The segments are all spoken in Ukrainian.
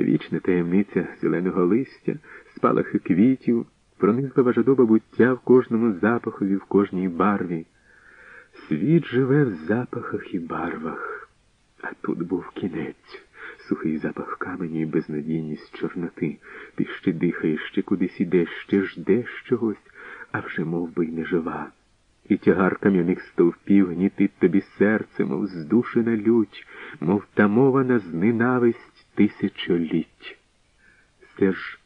вічна таємниця зеленого листя, спалахи квітів, пронизлива жадоба буття в кожному запахові, в кожній барві. Світ живе в запахах і барвах, а тут був кінець, сухий запах камені і безнадійність чорноти. Ти ще дихаєш, ще кудись ідеш, ще ждеш чогось, а вже мов би, й не жива. І тягар кам'яних стовпів гнітить тобі серце, мов здушена лють, мов тамована зненависть тисячоліть. Все ж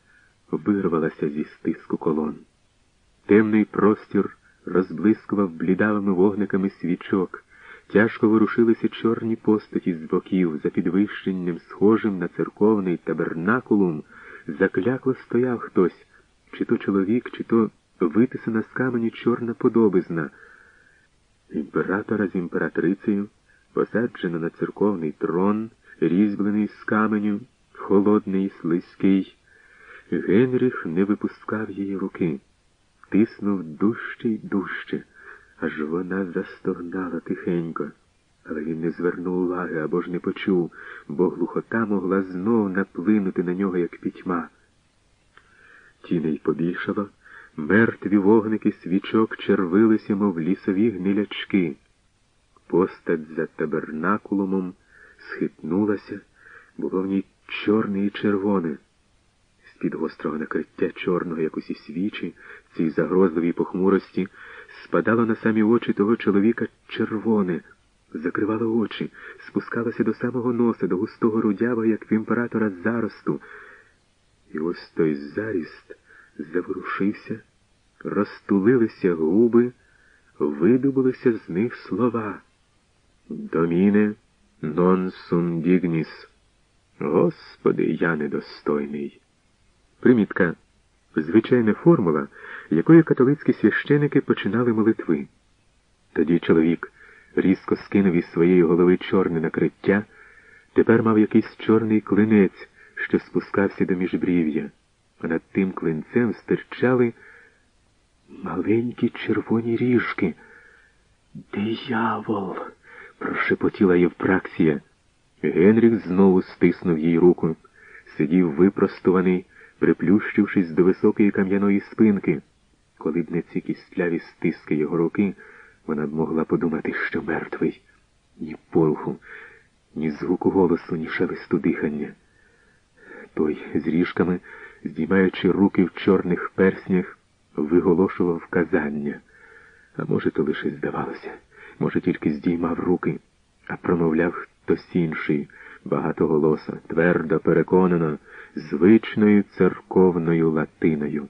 вирвалася зі стиску колон. Темний простір розблискував блідавими вогниками свічок. Тяжко ворушилися чорні постаті з боків, за підвищенням, схожим на церковний табернакулум, заклякло стояв хтось, чи то чоловік, чи то витисана з камені чорна подобизна. Імператора з імператрицею посаджено на церковний трон, різьблений з каменю, холодний, слизький. Генріх не випускав її руки, тиснув дужче й дужче, аж вона застогнала тихенько. Але він не звернув уваги або ж не почув, бо глухота могла знов наплинути на нього, як пітьма. Тіней побільшало, мертві вогники свічок червилися, мов лісові гнилячки. Постать за табернакулумом схитнулася, було в ній чорне і червоне. З-під гострого накриття чорного, як усі свічі, цій загрозливій похмурості, спадало на самі очі того чоловіка червоне, закривало очі, спускалося до самого носа, до густого рудява, як в імператора заросту. І ось той заріст заворушився, розтулилися губи, видобулися з них слова. Доміне нон сум дігніс. Господи, я недостойний. Примітка. Звичайна формула, якою католицькі священики починали молитви. Тоді чоловік різко скинув із своєї голови чорне накриття, тепер мав якийсь чорний клинець, що спускався до міжбрів'я, а над тим клинцем стирчали маленькі червоні ріжки. Диявол! Прошепотіла Євпраксія. Генріх знову стиснув їй руку, сидів випростуваний, приплющившись до високої кам'яної спинки. Коли б не ці кістляві стиски його руки, вона б могла подумати, що мертвий. Ні полгу, ні звуку голосу, ні шелесту дихання. Той з ріжками, здіймаючи руки в чорних перснях, виголошував казання. А може, то лише здавалося, може, тільки здіймав руки, а промовляв хтось інший, багатоголоса, твердо переконано, звичною церковною латиною.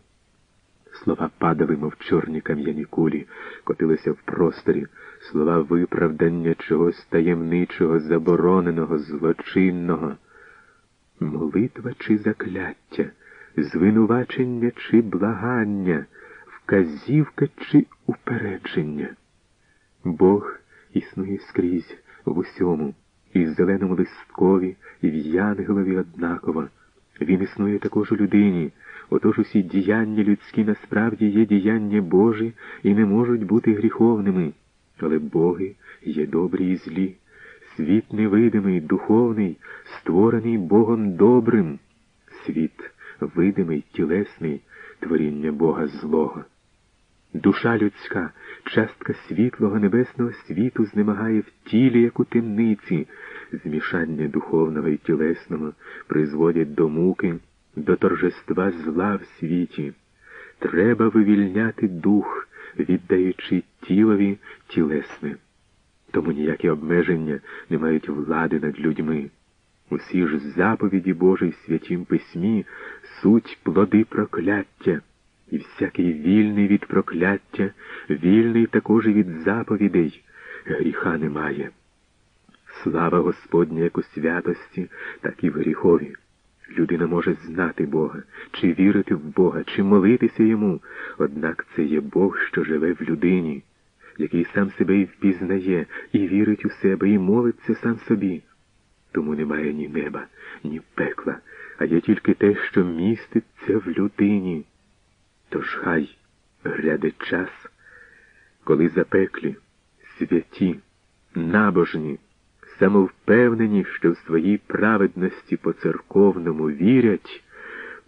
Слова падали, мов чорні кам'яні кулі, котилися в просторі, слова виправдання чогось таємничого, забороненого, злочинного. Молитва чи закляття, звинувачення чи благання, вказівка чи упередження. Бог існує скрізь в усьому, і в зеленому листкові, і в янголові однаково. Він існує також у людині, отож усі діяння людські насправді є діяння Божі і не можуть бути гріховними, але боги є добрі і злі. Світ невидимий, духовний, створений Богом добрим, світ видимий, тілесний, творіння Бога злого. Душа людська, частка світлого небесного світу знемагає в тілі, як у темниці, змішання духовного і тілесного призводять до муки, до торжества зла в світі. Треба вивільняти дух, віддаючи тілові тілесне. Тому ніякі обмеження не мають влади над людьми. Усі ж заповіді Божі в святім письмі суть плоди прокляття, і всякий вільний від прокляття, вільний також і від заповідей, гріха немає. Слава Господня як у святості, так і в гріхові. Людина може знати Бога, чи вірити в Бога, чи молитися йому, однак це є Бог, що живе в людині який сам себе і впізнає, і вірить у себе, і молиться сам собі. Тому немає ні неба, ні пекла, а є тільки те, що міститься в людині. Тож хай гряде час, коли запеклі, святі, набожні, самовпевнені, що в своїй праведності по церковному вірять,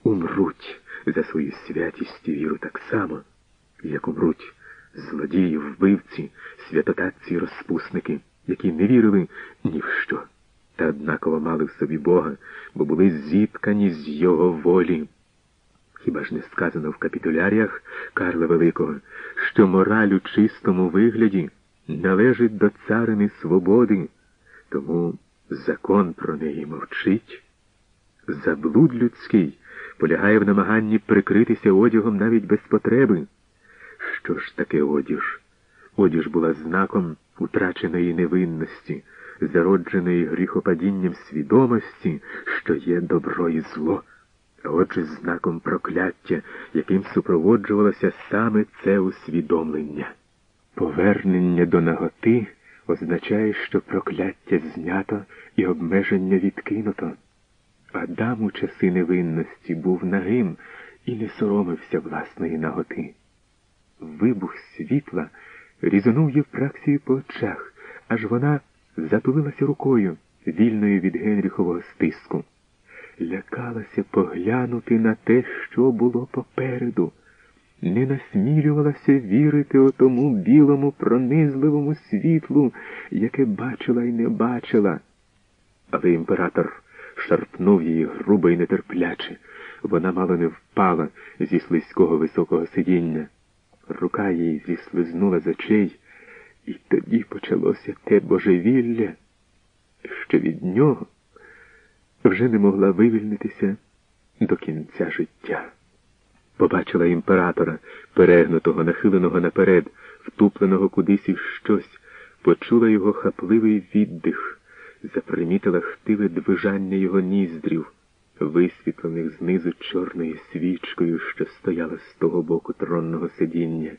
умруть за свою святість і віру так само, як умруть злодії, вбивці, святотатці розпусники, які не вірили ні в що, та однаково мали в собі Бога, бо були зіткані з Його волі. Хіба ж не сказано в капітуляріях Карла Великого, що мораль у чистому вигляді належить до царини свободи, тому закон про неї мовчить? Заблуд людський полягає в намаганні прикритися одягом навіть без потреби. Що ж таке одіж? Одіж була знаком утраченої невинності, зародженої гріхопадінням свідомості, що є добро і зло, а отже, знаком прокляття, яким супроводжувалося саме це усвідомлення. Повернення до наготи означає, що прокляття знято і обмеження відкинуто. Адам у часи невинності був нагим і не соромився власної наготи. Вибух світла різонув Євпраксію по очах, аж вона затулилася рукою, вільною від Генріхового стиску. Лякалася поглянути на те, що було попереду, не насмілювалася вірити отому білому, пронизливому світлу, яке бачила і не бачила. Але імператор шарпнув її грубо і нетерпляче. Вона мало не впала зі слизького високого сидіння. Рука їй зіслизнула з очей, і тоді почалося те божевілля, що від нього вже не могла вивільнитися до кінця життя. Побачила імператора, перегнутого, нахиленого наперед, втупленого кудись і щось, почула його хапливий віддих, запримітила хтиве движання його ніздрів, висвітлених знизу чорною свічкою, що стояла з того боку тронного сидіння.